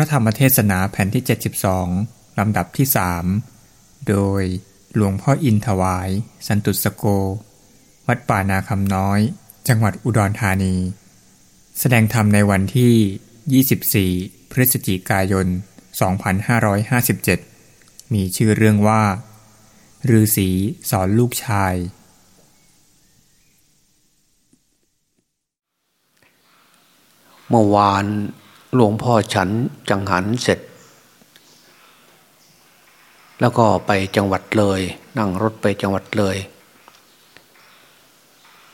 ระธรรมเทศนาแผ่นที่ 72 ลำดับที่สโดยหลวงพ่ออินถวาย สันตุสโก วัดป่านาคำน้อย จังหวัดอุดรธานี แสดงธรรมในวันที่ 24 พฤศจิกายน 2557 มีชื่อเรื่องว่าฤาษีสอนลูกชาย เมื่อวาน หลวงพ่อฉันจังหันเสร็จ แล้วก็ไปจังหวัดเลย นั่งรถไปจังหวัดเลย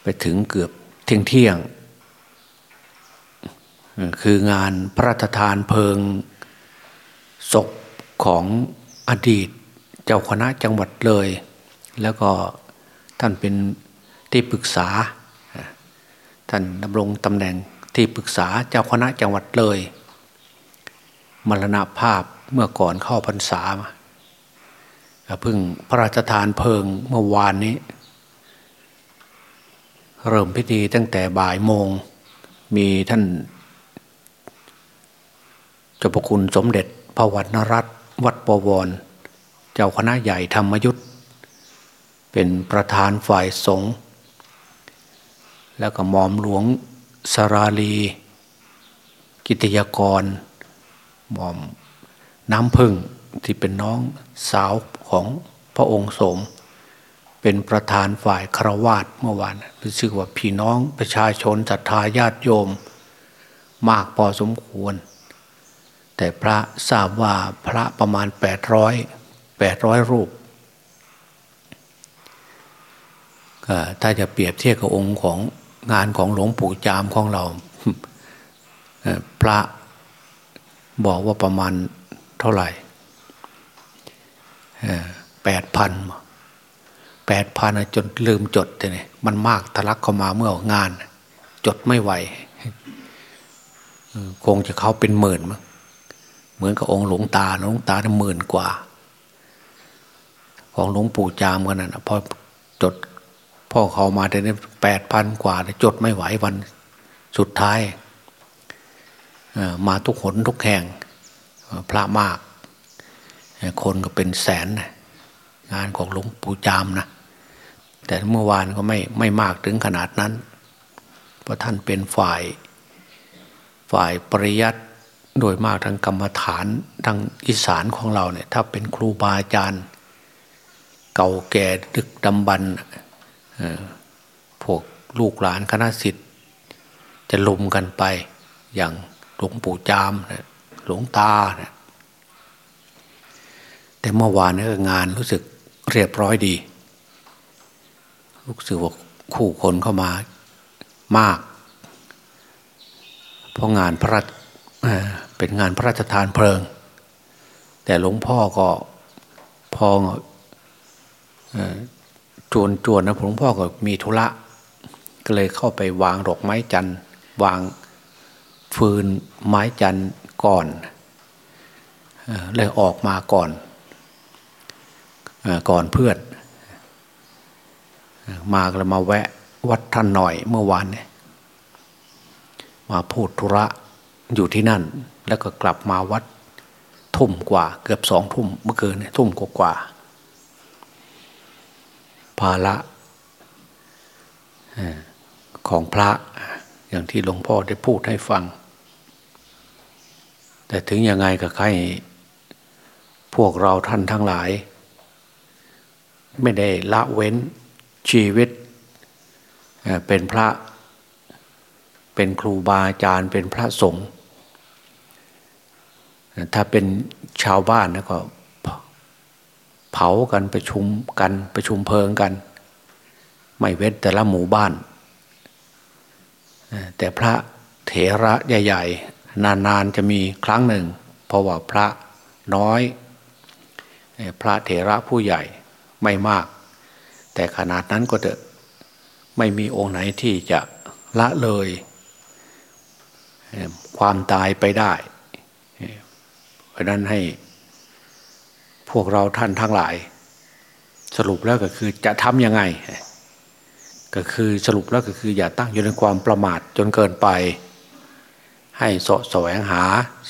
ไปถึงเกือบเที่ยงเที่ยง คืองานพระราชทานเพลิงศพของอดีตเจ้าคณะจังหวัดเลย แล้วก็ท่านเป็นที่ปรึกษา ท่านดำรงตำแหน่ง ที่ปรึกษาเจ้าคณะจังหวัดเลย มรณภาพเมื่อก่อนเข้าพรรษามเพิ่งพระราชทานเพลิงเมื่อวานนี้ เริ่มพิธีตั้งแต่บ่ายโมง มีท่านเจ้าพระคุณสมเด็จพระวัดนรัตวัดปวร เจ้าคณะใหญ่ธรรมยุทธเป็นประธานฝ่ายสงฆ์แล้วก็มอมหลวง สราลี กิตยากรหม่อมน้ำพึ่งที่เป็นน้องสาวของพระองค์สม เป็นประธานฝ่ายครวาสเมื่อวานรู้สึกว่าพี่น้องประชาชนศรัทธาญาติโยม มากพอสมควร แต่พระทราบว่าพระประมาณ 800 800 รูปถ้าจะเปรียบเทียบกับองค์ของ งานของหลวงปู่จามของเราพระบอกว่าประมาณเท่าไหร่แปดพันแปดพันจนลืมจดเลยมันมากทะลักเข้ามาเมื่องาน จดไม่ไหวคงจะเขาเป็นหมื่นมั้งเหมือนกับองค์หลวงตาหลวงตาหมื่นกว่า ของหลวงปู่จามกันนะพอจด พ่อเขามาแต่นี้แปดพันกว่าจดไม่ไหววันสุดท้ายมาทุกหนทุกแห่งพระมาก คนก็เป็นแสน งานของหลวงปู่จามนะแต่เมื่อวานก็ไม่ไม่มากถึงขนาดนั้น เพราะท่านเป็นฝ่ายฝ่ายปริยัติโดยมากทางกรรมฐานทางอีสานของเราเนี่ยถ้าเป็นครูบาอาจารย์ เก่าแก่ดึกดำบรร พวกลูกหลานคณะสิทธิ์จะลุมกันไปอย่างหลวงปู่จามหลวงตาแต่เมื่อวานนี้งานรู้สึกเรียบร้อยดี รู้สึกว่าคู่คนเข้ามามาก เพราะงานพระราชเป็นงานพระราชทานเพลิง แต่หลวงพ่อก็พอ จวนจวนนะหลวงพ่อก็มีธุระก็เลยเข้าไปวางดอกไม้จันทร์วางฟืนไม้จันทร์ก่อนเลยออกมาก่อนก่อนเพื่อน มาก็มาแวะวัดท่านหน่อยเมื่อวานเนี่ยมาพูดธุระอยู่ที่นั่น แล้วก็กลับมาวัดทุ่มกว่า เกือบสองทุ่มเมื่อคืนทุ่มกว่า ภาระของพระอย่างที่หลวงพ่อได้พูดให้ฟัง แต่ถึงยังไงก็ใครพวกเราท่านทั้งหลาย ไม่ได้ละเว้นชีวิต เป็นพระเป็นครูบาอาจารย์เป็นพระสงฆ์ถ้าเป็นชาวบ้านนะก็ เผากันประชุมกันประชุมเพลิงกัน ไม่เว้นแต่ละหมู่บ้าน แต่พระเถระใหญ่ๆ นานๆจะมีครั้งหนึ่ง เพราะว่าพระน้อย พระเถระผู้ใหญ่ไม่มาก แต่ขนาดนั้นก็เถอะไม่มีองค์ไหนที่จะละเลย ความตายไปได้ เพราะนั้นให้ วกเราท่านทั้งหลาย สรุปแล้วก็คือจะทำยังไง ก็คือสรุปแล้วก็คืออย่าตั้งอยู่ในความประมาทจนเกินไป ให้สะแสวงหา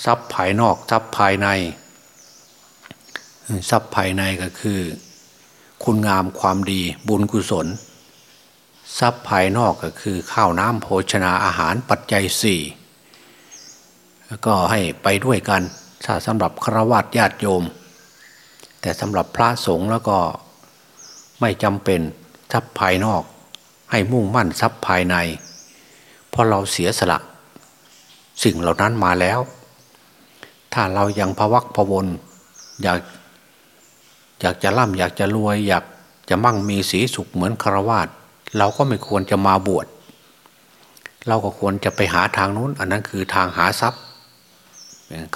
ทรัพย์ภายนอกทรัพย์ภายใน ทรัพย์ภายในก็คือ คุณงามความดีบุญกุศล ทรัพย์ภายนอกก็คือข้าวน้ำโภชนาอาหารปัจจัยสี่ก็ให้ไปด้วยกันถ้าสำหรับครวญญาติโยม แต่สำหรับพระสงฆ์แล้วก็ไม่จำเป็นทรัพย์ภายนอก ให้มุ่งมั่นทรัพย์ภายในเพราะเราเสียสละ สิ่งเหล่านั้นมาแล้ว ถ้าเรายังพวักพวนอยากอยากจะร่ำอยากจะรวยอยากจะมั่งมีสีสุขเหมือนคารวาสเราก็ไม่ควรจะมาบวชเราก็ควรจะไปหาทางนู้น อันนั้นคือทางหาทรัพย์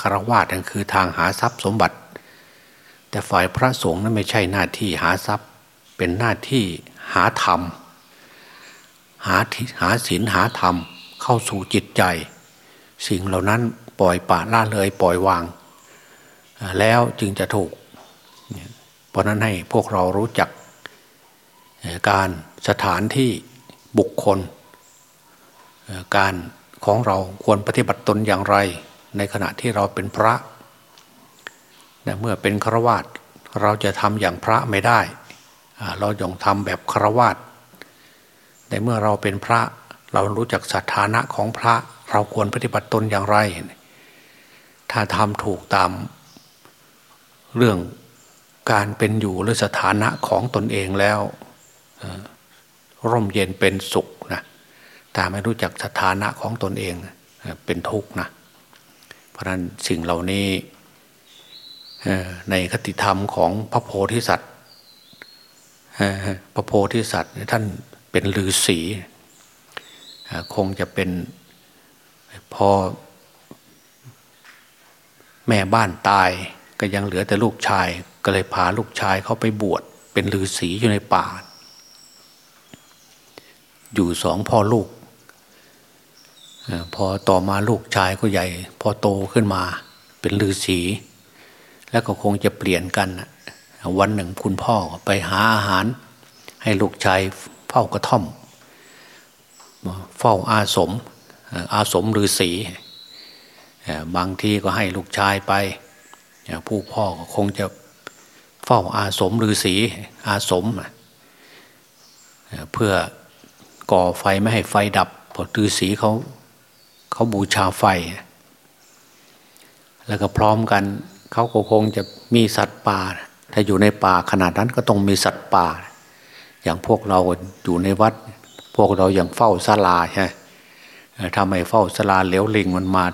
คารวาสนั่นคือทางหาทรัพย์สมบัติ แต่ฝ่ายพระสงฆ์นั้นไม่ใช่หน้าที่หาทรัพย์ เป็นหน้าที่หาธรรม หาหาศีลหาธรรมเข้าสู่จิตใจ สิ่งเหล่านั้นปล่อยปะละเลยปล่อยวาง แล้วจึงจะถูก เพราะนั้นให้พวกเรารู้จักการสถานที่บุคคล การของเราควรปฏิบัติตนอย่างไร ในขณะที่เราเป็นพระ เมื่อเป็นฆราวาสเราจะทำอย่างพระไม่ได้ เรายองทำแบบฆราวาสในเมื่อเราเป็นพระเรารู้จักสถานะของพระ เราควรปฏิบัติตนอย่างไร ถ้าทำถูกตามเรื่องการเป็นอยู่หรือสถานะของตนเองแล้วร่มเย็นเป็นสุขนะแต่ไม่รู้จักสถานะของตนเองเป็นทุกข์นะ เพราะนั้นสิ่งเหล่านี้ ในคติธรรมของพระโพธิสัตว์พระโพธิสัตว์ท่านเป็นฤาษีคงจะเป็นพอแม่บ้านตายก็ยังเหลือแต่ลูกชาย ก็เลยพาลูกชายเขาไปบวชเป็นฤาษีอยู่ในป่า อยู่สองพ่อลูกพอต่อมาลูกชายก็ใหญ่ พอโตขึ้นมาเป็นฤาษี แล้วก็คงจะเปลี่ยนกันวันหนึ่งคุณพ่อไปหาอาหาร ให้ลูกชายเฝ้ากระท่อม เฝ้าอาสม อาสมฤาษีบางทีก็ให้ลูกชายไป ผู้พ่อก็คงจะเฝ้าอาสมฤาษีอาสม เพื่อก่อไฟไม่ให้ไฟดับเพราะฤาษีเขาเขาบูชาไฟ แล้วก็พร้อมกัน เขาก็คงจะมีสัตว์ป่า ถ้าอยู่ในป่าขนาดนั้นก็ต้องมีสัตว์ป่า อย่างพวกเราอยู่ในวัด พวกเราอย่างเฝ้าศาลาใช่ทำไมเฝ้าศาลาเหลียวลิงมันมา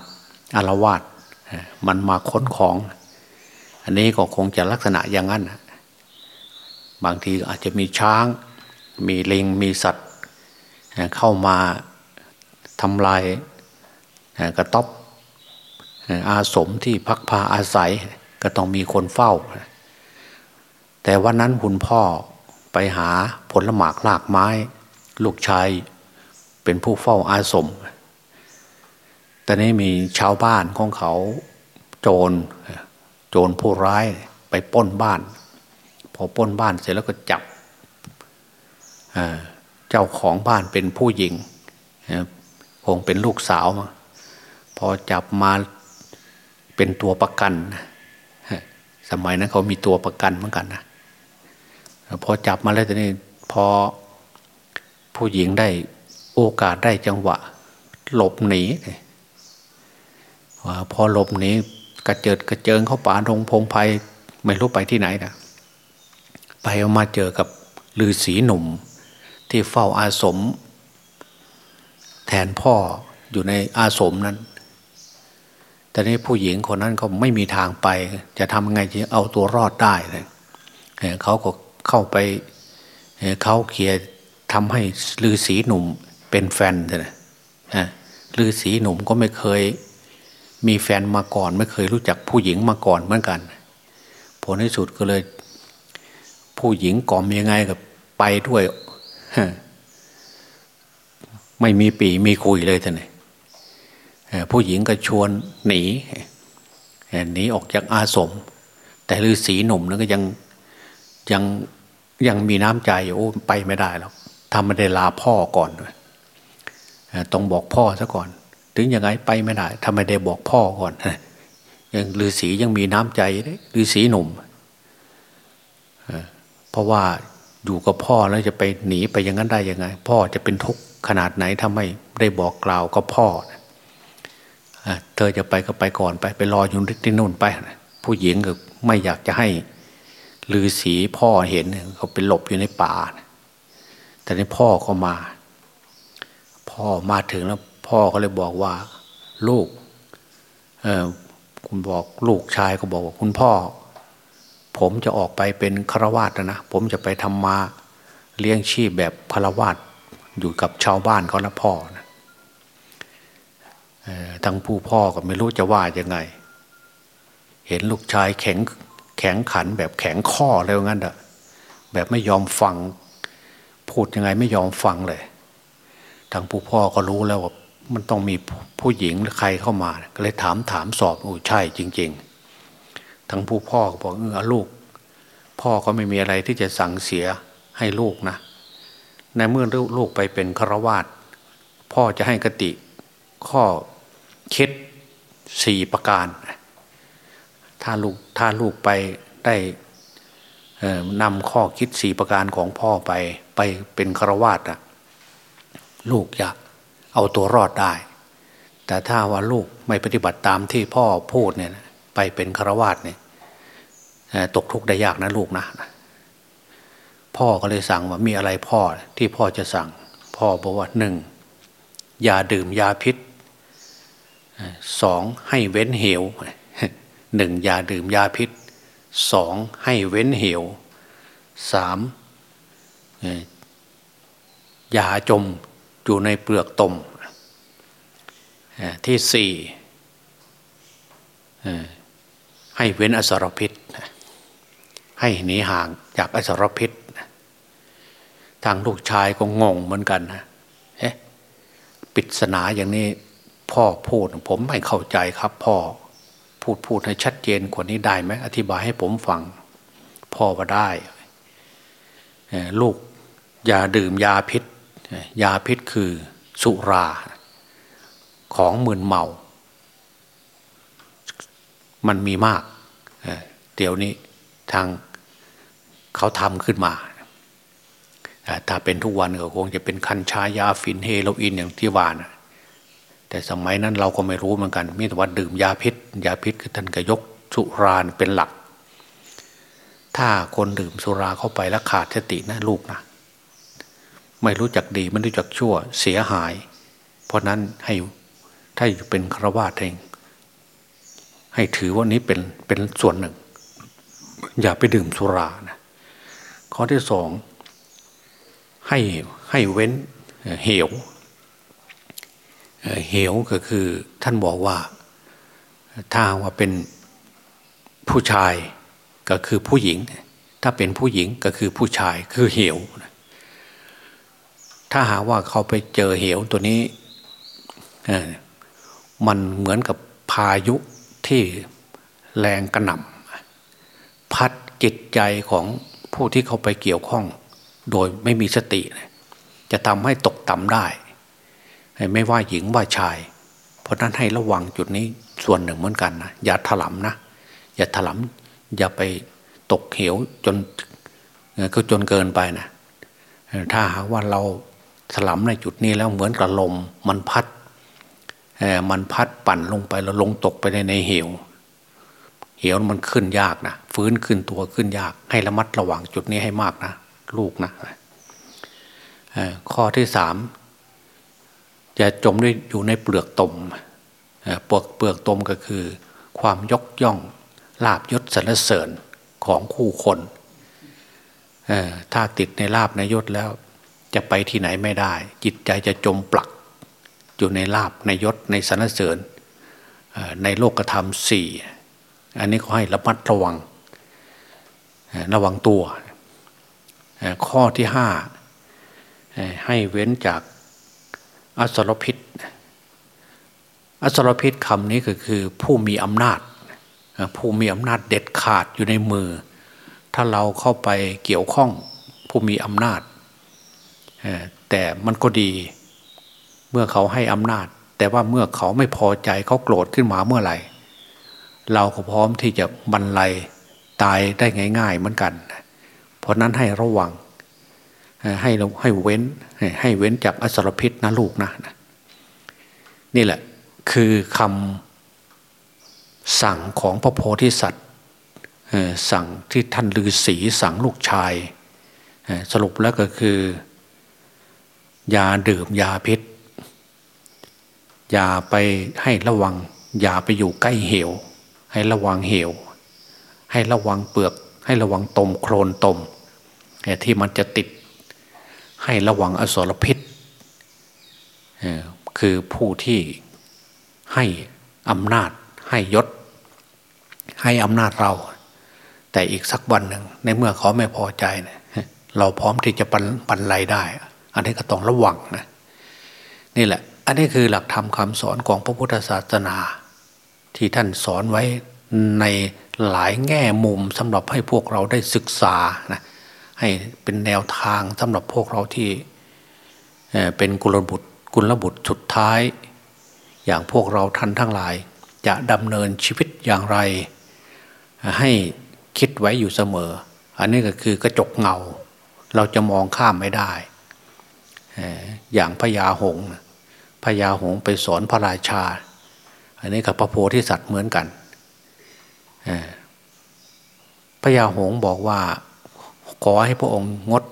อารวาสมันมาค้นของ อันนี้ก็คงจะลักษณะอย่างนั้นบางทีอาจจะมีช้าง มีลิงมีสัตว์ เข้ามาทำลายกระต๊อบ อาสมที่พักพาอาศัยก็ต้องมีคนเฝ้า แต่วันนั้นคุณพ่อไปหาผลหมากลากไม้ ลูกชายเป็นผู้เฝ้าอาสม แต่นี้มีชาวบ้านของเขาโจรโจรผู้ร้ายไปป้นบ้าน พอป้นบ้านเสร็จแล้วก็จับเจ้าของบ้านเป็นผู้หญิงคงเป็นลูกสาว พอจับมา เป็นตัวประกันสมัยนั้นเขามีตัวประกันเหมือนกันนะพอจับมาแล้วตอนนี้พอผู้หญิงได้โอกาสได้จังหวะ หลบหนีพอหลบหนีกระเจิดกระเจิงเข้าป่าดงพงไพ่ไม่รู้ไปที่ไหนนะไปเอามาเจอกับลือสีหนุ่ม ที่เฝ้าอาสม แทนพ่ออยู่ในอาสมนั้น แต่นี้ผู้หญิงคนนั้นเขาไม่มีทางไป จะทำไงจะเอาตัวรอดได้เลยเขาก็เข้าไปเขาเคียทำให้ลือสีหนุ่มเป็นแฟนเลยลือสีหนุ่มก็ไม่เคยมีแฟนมาก่อน ไม่เคยรู้จักผู้หญิงมาก่อนเหมือนกันผลที่สุดก็เลย ผู้หญิงกล่อมยังไงกับไปด้วย ไม่มีปีมีคุยเลยท่านเลย ผู้หญิงก็ชวนหนีหนีออกจากอาสม แต่ฤาษีหนุ่มนั้นก็ยังยังยังมีน้ำใจโอ้ไปไม่ได้แล้วทำไม่ได้ลาพ่อก่อนต้องบอกพ่อซะก่อน ถึงยังไงไปไม่ได้ทำไมได้บอกพ่อก่อนยังฤาษียังมีน้ำใจฤาษีหนุ่มเพราะว่าอยู่กับพ่อแล้วจะไปหนีไปอย่างนั้นได้ยังไง พ่อจะเป็นทุกข์ขนาดไหนทำไมได้บอกกล่าวกับพ่อ เธอจะไปก็ไปก่อนไป ไปรออยู่ที่นู่นไป ผู้หญิงก็ไม่อยากจะให้ลือสีพ่อเห็นเขาไปหลบอยู่ในป่า แต่ในพ่อก็มา พ่อมาถึงแล้วพ่อก็เลยบอกว่า ลูกเออคุณบอกลูกชายก็บอกว่าคุณพ่อ ผมจะออกไปเป็นฆราวาสนะ ผมจะไปทำมาเลี้ยงชีพแบบฆราวาสอยู่กับชาวบ้านเขานะพ่อน ทั้งผู้พ่อก็ไม่รู้จะว่ายังไง เห็นลูกชายแข็งแข็งขันแบบแข็งข้อเลยงั้นอะแบบไม่ยอมฟัง พูดยังไงไม่ยอมฟังเลยทางผู้พ่อก็รู้แล้วว่ามันต้องมีผู้หญิงหรือใครเข้ามา ก็เลยถามถามสอบโอ้ใช่จริง ๆทั้งผู้พ่อก็บอกเออลูก พ่อก็ไม่มีอะไรที่จะสั่งเสียให้ลูกนะในเมื่อลูกไปเป็นฆราวาสพ่อจะให้กติข้อ คิดสี่ประการ ถ้าลูกถ้าลูกไปได้นำข้อคิดสี่ประการของพ่อไปไปเป็นฆราวาสอะลูกอยากเอาตัวรอดได้ แต่ถ้าว่าลูกไม่ปฏิบัติตามที่พ่อพูดเนี่ยไปเป็นฆราวาสเนี่ยตกทุกข์ได้ยากนะลูกนะ พ่อก็เลยสั่งว่ามีอะไรพ่อที่พ่อจะสั่ง พ่อบอกว่าหนึ่งอย่าดื่มยาพิษ สองให้เว้นเหวหนึ่งอย่าดื่มยาพิษสองให้เว้นเหวสามอย่าจมอยู่ในเปลือกตมที่สี่ให้เว้นอสรพิษ ให้หนีห่างจากอสรพิษ ทางลูกชายก็งงเหมือนกันนะเอ๊ะปิดสนาอย่างนี้ พ่อพูดผมไม่เข้าใจครับ พ่อพูดพูดให้ชัดเจนกว่านี้ได้ไหมอธิบายให้ผมฟัง พ่อว่าได้ลูกอย่าดื่มยาพิษ ยาพิษคือสุราของมึนเมา มันมีมาก เดี๋ยวนี้ทางเขาทำขึ้นมา ถ้าเป็นทุกวันก็คงจะเป็นคัญชายาฟินเฮโรอีนอย่างที่ว่านะ แต่สมัยนั้นเราก็ไม่รู้เหมือนกัน มีแต่ว่าดื่มยาพิษ ยาพิษคือท่านก็ยกสุราเป็นหลัก ถ้าคนดื่มสุราเข้าไปแล้วขาดสตินะลูกนะไม่รู้จักดีไม่รู้จักชั่วเสียหาย เพราะนั้นให้ถ้าเป็นครวาเองให้ถือว่านี้เป็นเป็นส่วนหนึ่ง อย่าไปดื่มสุรานะข้อที่สองให้ให้เว้นเหว เหวก็คือท่านบอกว่าถ้าว่าเป็นผู้ชายก็คือผู้หญิง ถ้าเป็นผู้หญิงก็คือผู้ชายคือเหว ถ้าหาว่าเขาไปเจอเหวตัวนี้มันเหมือนกับพายุที่แรงกระหน่ำพัดจิตใจของผู้ที่เขาไปเกี่ยวข้อง โดยไม่มีสติ จะทำให้ตกต่ำได้ ไม่ว่าหญิงว่าชาย เพราะนั้นให้ระวังจุดนี้ส่วนหนึ่งเหมือนกันนะอย่าถลำนะ อย่าถลำอย่าไปตกเหวจนก็จนเกินไปนะถ้าหากว่าเราถลำในจุดนี้แล้วเหมือนกับลมมันพัดมันพัดปั่นลงไปแล้วลงตกไปในในเหว เหวมันขึ้นยากนะฟื้นขึ้นตัวขึ้นยาก ให้ระมัดระวังจุดนี้ให้มากนะ ลูกนะข้อที่สาม จะจมด้วยอยู่ในเปลือกตมเปลือกเปลือกตมก็คือ ความยกย่องลาบยศสรรเสริญของคู่คนถ้าติดในลาบในยศแล้ว จะไปที่ไหนไม่ได้ จิตใจจะจมปลัก อยู่ในลาบในยศในสรรเสริญในโลกธรรมสี่อันนี้ก็ให้ระมัดระวังระวังตัว ข้อที่ห้าให้เว้นจาก อสรพิษ อสรพิษคำนี้ก็คือผู้มีอำนาจ ผู้มีอำนาจเด็ดขาดอยู่ในมือ ถ้าเราเข้าไปเกี่ยวข้องผู้มีอำนาจ แต่มันก็ดีเมื่อเขาให้อำนาจ แต่ว่าเมื่อเขาไม่พอใจเขาโกรธขึ้นมาเมื่อไหร่ เราก็พร้อมที่จะบรรลัยตายได้ง่าย ๆเหมือนกัน เพราะนั้นให้ระวัง ให้เราให้เว้นให้เว้นจากอสรพิษนะลูกนะนี่แหละคือคำสั่งของพระโพธิสัตว์สั่งที่ท่านลือศีสั่งลูกชาย สรุปแล้วก็คือ ยาดื่มยาพิษ อย่าไปให้ระวัง อย่าไปอยู่ใกล้เหว ให้ระวังเหว ให้ระวังเปลือก ให้ระวังตมโครนตมที่มันจะติด ให้ระวังอสรพิษคือผู้ที่ให้อำนาจให้ยศ ให้อำนาจเรา แต่อีกสักวันหนึ่งในเมื่อเขาไม่พอใจเนี่ยเราพร้อมที่จะบรรลัยได้ อันนี้ก็ต้องระวังนะนี่แหละ อันนี้คือหลักธรรมคำสอนของพระพุทธศาสนา ที่ท่านสอนไว้ในหลายแง่มุมสำหรับให้พวกเราได้ศึกษานะ ให้เป็นแนวทางสำหรับพวกเราที่เป็นกุลบุตรกุลบุตรสุดท้าย อย่างพวกเราท่านทั้งหลาย จะดำเนินชีวิตอย่างไร ให้คิดไว้อยู่เสมอ อันนี้ก็คือกระจกเงา เราจะมองข้ามไม่ได้ อย่างพญาหงพญาหงไปสอนพระราชา อันนี้กับพระโพธิสัตว์เหมือนกันพญาหงบอกว่า ขอให้พระองค์งด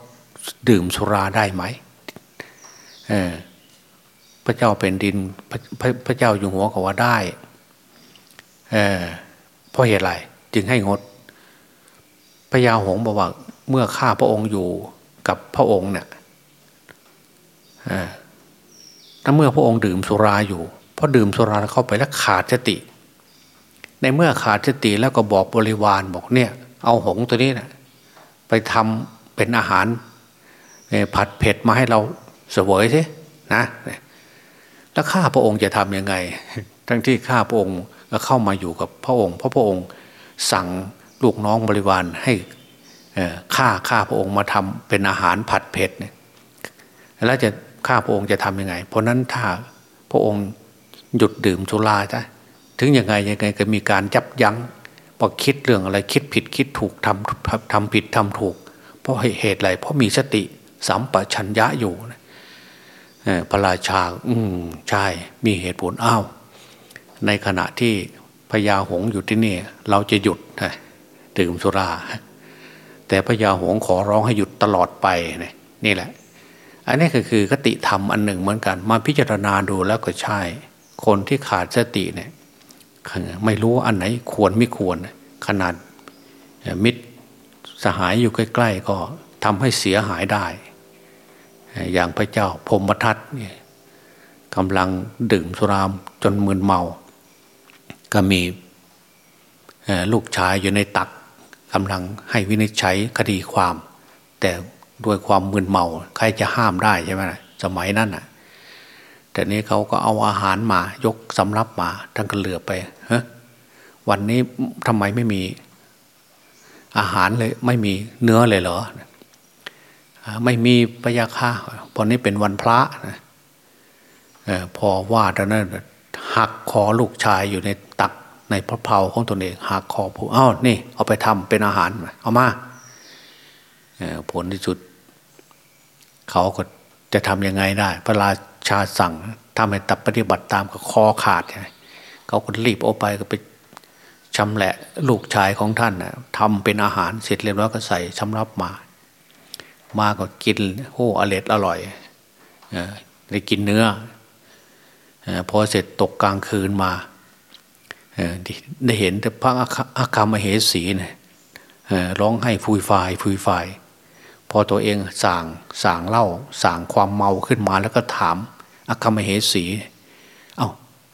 ดื่มสุราได้ไหมพระเจ้าเป็นดินพระพระเจ้าอยู่หัวก็ว่าได้เพราะเหตุไรจึงให้งดพญาหงบอกว่าเมื่อข้าพระองค์อยู่กับพระองค์เนี่ยถ้าเมื่อพระองค์ดื่มสุราอยู่พอดื่มสุราเข้าไปแล้วขาดสติ ในเมื่อขาดสติแล้วก็บอกบริวารบอกเนี่ย เอาหงตัวนี้นะ ไปทำเป็นอาหารผัดเผ็ดมาให้เราเสวยสินะแล้วข้าพระองค์จะทํำยังไง ทั้งที่ข้าพระองค์เข้ามาอยู่กับพระองค์ เพราะพระองค์สั่งลูกน้องบริวารให้ข้าข้าพระองค์มาทำเป็นอาหารผัดเผ็ดเนี่ยแล้วจะข้าพระองค์จะทำยังไง เพราะนั้นถ้าพระองค์หยุดดื่มสุราจ้ะถึงยังไงยังไงก็มีการจับยัง้ง พอคิดเรื่องอะไรคิดผิดคิดถูกทำทำผิดทำถูก เพราะเหตุอะไรเพราะมีสติสัมปชัญญะอยู่พระราชา อืมใช่มีเหตุผลอ้าวในขณะที่พญาหงอยู่ที่นี่เราจะหยุดดื่มสุรา แต่พญาหงขอร้องให้หยุดตลอดไปนี่แหละ อันนี้ก็คือกติธรรมอันหนึ่งเหมือนกัน มาพิจารณาดูแล้วก็ใช่ คนที่ขาดสติเนี่ย ไม่รู้อันไหนควรไม่ควร ขนาดมิตรสหายอยู่ใกล้ ๆ ก็ทำให้เสียหายได้ อย่างพระเจ้าพมทัตเนี่ยกำลังดื่มสุรามจนมึนเมา ก็มีลูกชายอยู่ในตักกำลังให้วินิจฉัยคดีความ แต่ด้วยความมึนเมา ใครจะห้ามได้ใช่ไหมสมัยนั้นอะ แต่นี้เขาก็เอาอาหารมา ยกสำรับมาทั้งกระเหลือไปเฮ้วันนี้ทำไมไม่มี อาหารเลย ไม่มีเนื้อเลยเหรอไม่มีปยาค่าพอนี้เป็นวันพระนะพอว่าตอนนั้นหักคอลูกชายอยู่ในตักในพระเพาของตนเองหักคอผู้อ้าวนี่ เอาไปทำเป็นอาหารเอามาผลที่สุด เขาก็จะทำยังไงได้ พระรา ชาสั่งทำให้ตับปฏิบัติตามกับคอขาดใช่เขาก็รีบเอาไปก็ไปชำแหละลูกชายของท่านนะทำเป็นอาหารเสร็จเรียบร้อยก็ใส่ชำรับมา มาก็กินโอ้อร่อยอร่อยได้กินเนื้อพอเสร็จตกกลางคืนมาได้เห็นแต่พระอาคามเหสีเนี่ยร้องให้ฟุยฟายฟุยฟายพอตัวเองสั่งสั่งเล่าสั่งความเมาขึ้นมาแล้วก็ถาม อัคมเหสีเอา้า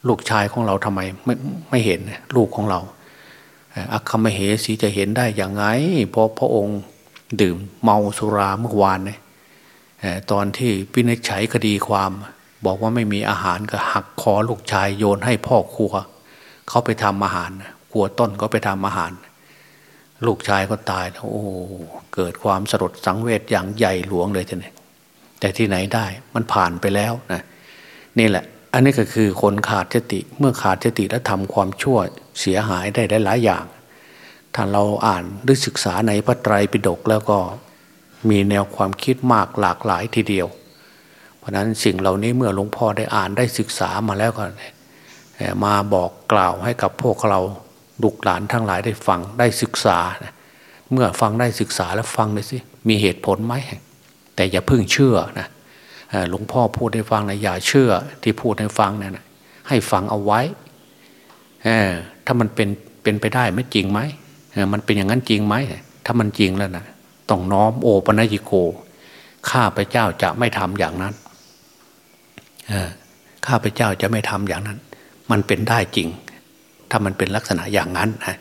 ลูกชายของเราทำไมไม่ไม่เห็นลูกของเราอัคมเหสีจะเห็นได้อย่างไงเพราะพระองค์ดื่มเมาสุราเมื่อวานเนี่ยตอนที่พินิจฉัยคดีความ บอกว่าไม่มีอาหารก็หักคอลูกชายโยนให้พ่อครัว เขาไปทำอาหารครัวต้นก็ไปทำอาหาร ลูกชายก็ตายโอ้เกิดความสลดสังเวชอย่างใหญ่หลวงเลยทีนี้แต่ที่ไหนได้มันผ่านไปแล้วนะ นี่แหละ อันนี้ก็คือคนขาดสติ เมื่อขาดสติแล้วทำความชั่วเสียหายได้หลายอย่าง ถ้าเราอ่านหรือศึกษาในพระไตรปิฎกแล้วก็มีแนวความคิดมากหลากหลายทีเดียว เพราะนั้นสิ่งเหล่านี้เมื่อหลวงพ่อได้อ่านได้ศึกษามาแล้วก็มาบอกกล่าวให้กับพวกเราดุกหลานทั้งหลายได้ฟังได้ศึกษา เมื่อฟังได้ศึกษาแล้วฟังเลยสิมีเหตุผลไหมแต่อย่าเพิ่งเชื่อนะ หลวงพ่อพูดให้ฟังนะอย่าเชื่อที่พูดให้ฟังนะ่ะให้ฟังเอาไว้ถ้ามันเป็นเป็นไปได้ไม่จริงไหมมันเป็นอย่างนั้นจริงไหมถ้ามันจริงแล้วนะต้องน้อมโอปนัญิโกข้าพเจ้าจะไม่ทำอย่างนั้นข้าพเจ้าจะไม่ทำอย่างนั้น มันเป็นได้จริง ถ้ามันเป็นลักษณะอย่างนั้นนะ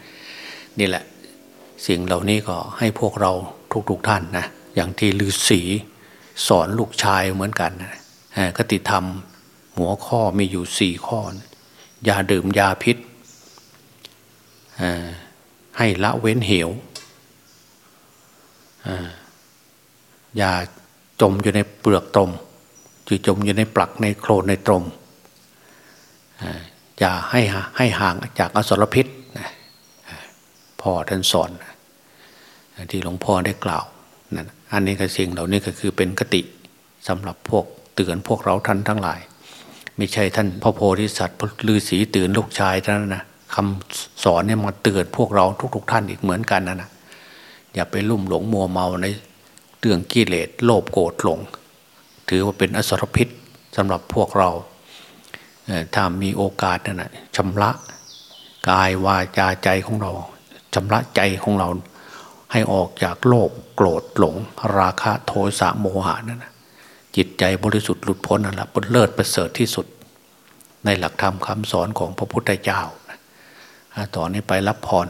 นี่แหละ สิ่งเหล่านี้ก็ให้พวกเราทุกๆทท่านนะอย่างที่ฤาษี สอนลูกชายเหมือนกันนะคติธรรมหัวข้อมีอยู่สี่ข้อ อย่าดื่มยาพิษ ให้ละเว้นเหว อย่าจมอยู่ในเปลือกตมจืจมอยู่ในปลักในโคลนในตรมอย่าให้ให้ห่างจากอสรพิษพ่อท่านสอนที่หลวงพ่อได้กล่าว อันนี้ก็สิ่งเหล่านี้ก็คือเป็นกติสำหรับพวกเตือนพวกเราท่านทั้งหลาย ไม่ใช่ท่านพ่อโพธิสัตว์ฤาษีตื่นลูกชายท่านนนะคำสอนเนี่ยมาเตือนพวกเราทุก ๆ ท่านอีกเหมือนกันนะนะอย่าไปลุ่มหลงมัวเมาในเรื่องกิเลสโลภโกรธหลง ถือว่าเป็นอสรพิษสำหรับพวกเราถ้ามีโอกาสนั่นนะชำระกายวาจาใจของเราชำระใจของเรา ให้ออกจากโลภโกรธหลง ราคะโทสะโมหะนั่นนะจิตใจบริสุทธิ์หลุดพ้นนั่นแหละเป็นเลิศประเสริฐที่สุด ในหลักธรรมคำสอนของพระพุทธเจ้าต่อนนี้ไปรับพร